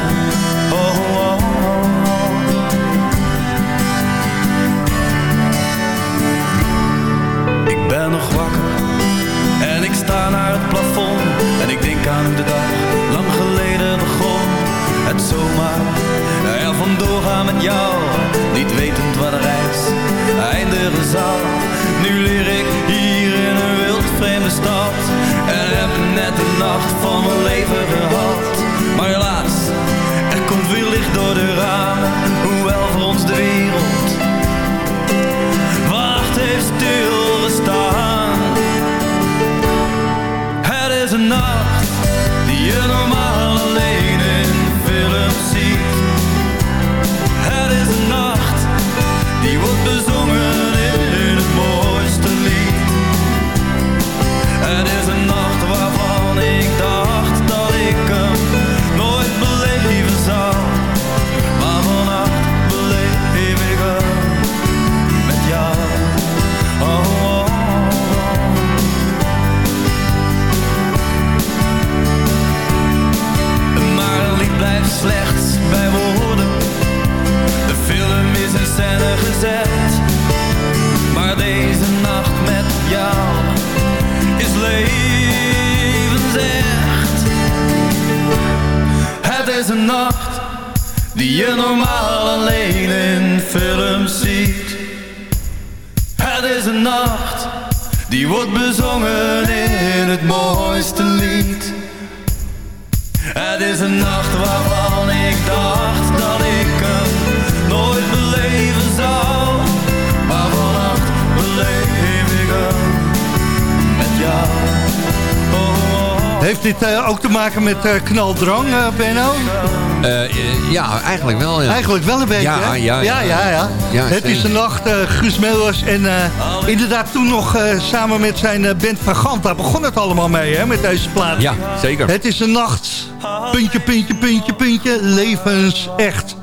Heeft dit eh, ook te maken met eh, knaldrang, eh, Benno? Ja, eigenlijk wel. Ja. Eigenlijk wel een beetje, Ja, ja, ja. ja, ja, ja. Ja, Het is een nacht, Guus Meeuwers en inderdaad toen nog samen met zijn band van Gant. Daar begon het allemaal mee, hè, met deze plaat. Ja, zeker. Het is een nacht, puntje, puntje, puntje, puntje, levensecht.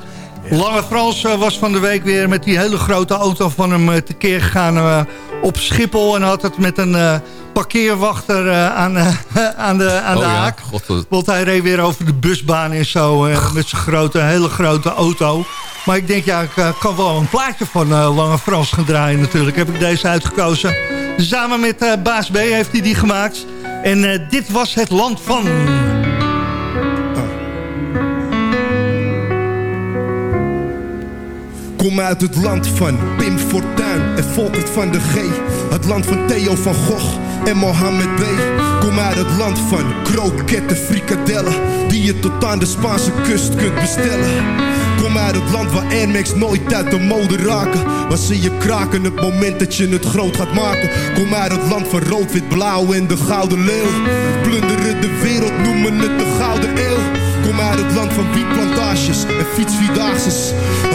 Lange Frans was van de week weer met die hele grote auto van hem tekeer gegaan op Schiphol. En had het met een parkeerwachter eh, aan, eh, aan de, aan Oh de ja, haak. God, wat- Want hij reed weer over de busbaan en zo. eh, met zijn grote, hele grote auto. Maar ik denk, ja, ik kan wel een plaatje van eh, Lange Frans gaan draaien natuurlijk. Heb ik deze uitgekozen. Samen met eh, Baas B heeft hij die gemaakt. En eh, dit was het land van... Kom uit het land van Pim Fortuyn en Volkert van de G. Het land van Theo van Gogh en Mohammed B. Kom uit het land van kroketten, frikadellen. Die je tot aan de Spaanse kust kunt bestellen. Kom uit het land waar Air Max nooit uit de mode raken. Waar ze je kraken het moment dat je het groot gaat maken. Kom uit het land van rood, wit, blauw en de gouden leeuw. Plunderen de wereld, noemen het de gouden eeuw. Kom uit het land van wietplantages en fietsvierdaagses.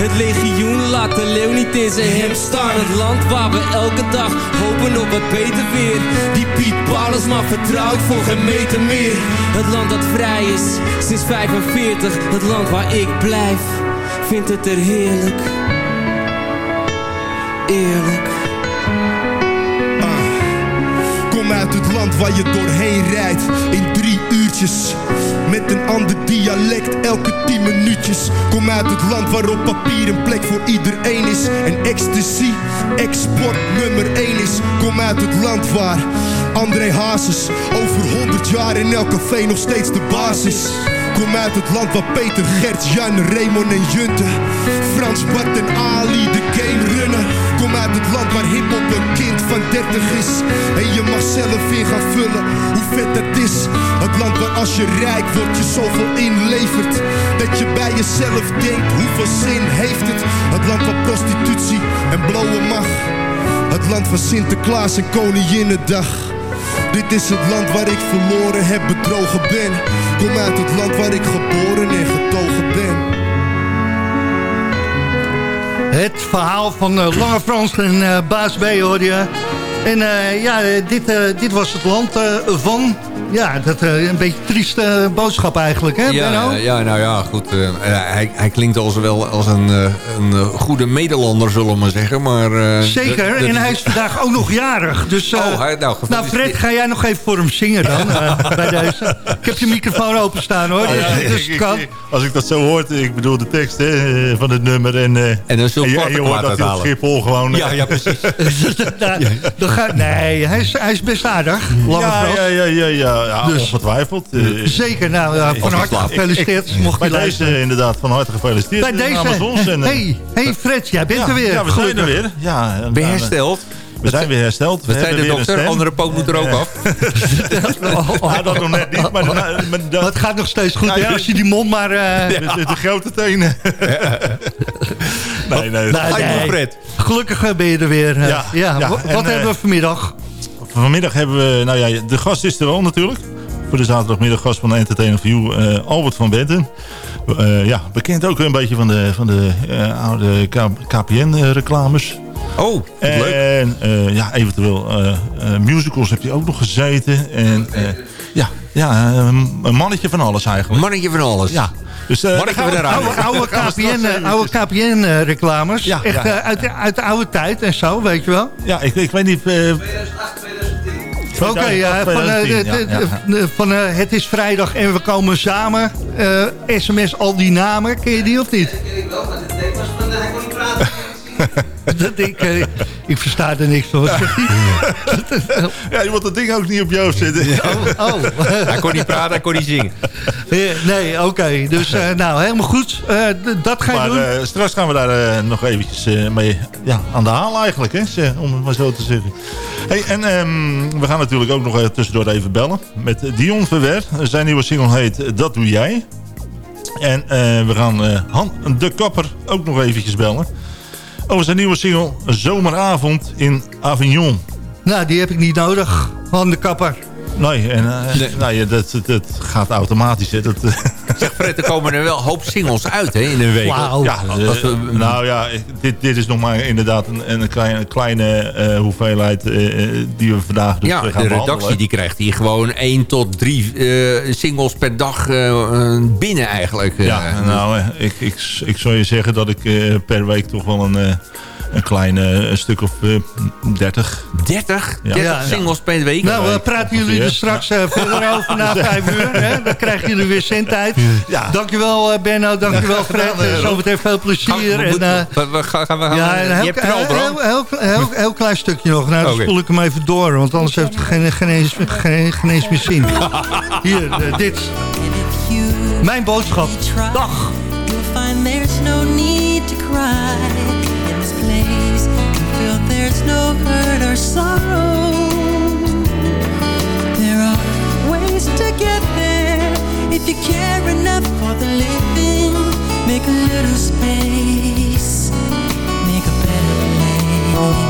Het legioen laat de leeuw niet in zijn hem Het land waar we elke dag hopen op wat beter weer. Die Piet Paulus maar vertrouwt voor geen meter meer. Het land dat vrij is sinds 45 Het land waar ik blijf, vindt het er heerlijk. Eerlijk. Kom uit het land waar je doorheen rijdt in drie uurtjes. Met een ander dialect elke tien minuutjes. Kom uit het land waar op papier een plek voor iedereen is. En ecstasy, export nummer 1 is. Kom uit het land waar André Hazes over 100 jaar in elk café nog steeds de basis. Kom uit het land waar Peter, Gert, Jan, Raymond en Junte Frans, Bart en Ali de game runnen uit het land waar hiphop een kind van 30 is. En je mag zelf in gaan vullen hoe vet het is. Het land waar als je rijk wordt je zoveel inlevert. Dat je bij jezelf denkt hoeveel zin heeft het? Het land waar prostitutie en blowen mag. Het land van Sinterklaas en Koninginnedag. Dit is het land waar ik verloren heb, bedrogen ben. Kom uit het land waar ik geboren en getogen ben. Het verhaal van uh, Lange Frans en uh, Baas B hoor je. En uh, ja, dit, dit was het land van... Ja, dat een beetje trieste boodschap eigenlijk, hè ja, ja, nou ja, goed. hij, hij klinkt als wel als een, een goede Medelander, zullen we maar zeggen. Maar, Zeker, en hij is vandaag ook nog jarig. Dus, oh, hij, nou, nou, Fred, ga jij nog even voor hem zingen dan, bij deze? Ik heb je microfoon openstaan, hoor. Oh, dus, dus ik, kan. Als ik dat zo hoor, ik bedoel de tekst hè, van het nummer. En, en dan zult je, je hoort dat hij op Schiphol gewoon... Ja, ja, precies. nou, dan ga, nee, hij is, hij is best aardig. Lange ja, ja, ja, ja, ja, ja Dus- ongetwijfeld. Uh, Zeker, nou, van harte gefeliciteerd. mocht bij deze luisteren. inderdaad van harte gefeliciteerd. Bij deze. ons. En, hey, hey Fred, jij bent ja, er weer. Ja, we zijn er weer. Ja, en, Ben je hersteld? We zijn weer hersteld. We zei de dokter? Andere poot moet er ook af. Ja, dat nog net niet. Maar, de- Maar het gaat nog steeds goed, ja. als je die mond maar... eh, de, de, de grote tenen. nee, nee. nou, nee. Fred. Gelukkig eh, ben je er weer. eh. Ja, ja, ja, wa- en, wat eh, hebben we vanmiddag? Vanmiddag hebben we, nou ja, de gast is er wel natuurlijk. Voor de zaterdagmiddag gast van Entertainer View, eh, Albert van Benten. Eh, ja, bekend ook een beetje van de, van de eh, oude KPN-reclames. Oh, leuk. En eh, ja, eventueel musicals heb je ook nog gezeten. En eh, ja, ja een een mannetje van alles eigenlijk. Mannetje van alles. Ja. Dus, eh, de radio. Oude, oude KPN, oude KPN-reclames. Ja, Echt ja. eh, uit, de- uit de oude tijd en zo, weet je wel? Ja, ik, ik weet niet... eh, Oké, ja, van, eh, 2010, de- ja, de- ja. de- van eh, het is vrijdag en we komen samen. Eh, SMS al die namen, ken je die of niet? Dat ik, eh, ik versta er niks van. Ja, je moet dat ding ook niet op hoofd zitten. Oh, oh. Hij kon niet praten, hij kon niet zingen. Nee, oké. Dus eh, nou, helemaal goed. Eh, dat ga je Maar doen. eh, straks gaan we daar nog eventjes mee ja, aan de haal eigenlijk, hè, om het maar zo te zeggen. Hey, en ehm, we gaan natuurlijk ook nog tussendoor even bellen met Dion Verwer. Zijn nieuwe single heet Dat Doe Jij. En we gaan Han de Kapper ook nog eventjes bellen. Over zijn nieuwe single Zomeravond in Avignon. Nou, die heb ik niet nodig. Van de kapper. Nee, en, eh, Nee. nou ja, dat, dat gaat automatisch. Hè. Dat, eh, Zeg Fred, er komen er wel een hoop singles uit hè, in een week. Wauw. Ja, Als- als we- eh, nou ja, dit, dit is nog maar inderdaad een, een kleine, een kleine eh, hoeveelheid eh, die we vandaag dus ja, eh, de gaan redactie die krijgt hier gewoon 1 tot 3 eh, singles per dag binnen eigenlijk. eh. Ja, nou, ik, ik, ik zou je zeggen dat ik eh, per week toch wel een, eh, een kleine eh, stuk of eh 30. 30? Ja. 30 Ja, ja. singles per week? Nou, we praten jullie er straks eh, verder over na vijf uur. Hè? Dan krijgen jullie weer zendtijd. Ja. Dankjewel eh, Benno, dankjewel Fred. eh, Eh, Zometeen veel plezier. we En, eh, gaan- gaan we- gaan ja, heel, heel, brand. heel, heel, heel klein stukje nog. Nou, dan spoel ik hem even door. Want anders heeft het geen, geen, eens, geen, geen eens meer zin. Hier, eh, dit. Mijn boodschap. Dag. Hurt or sorrow There are ways to get there If you care enough for the living. Make a little space. Make a better place.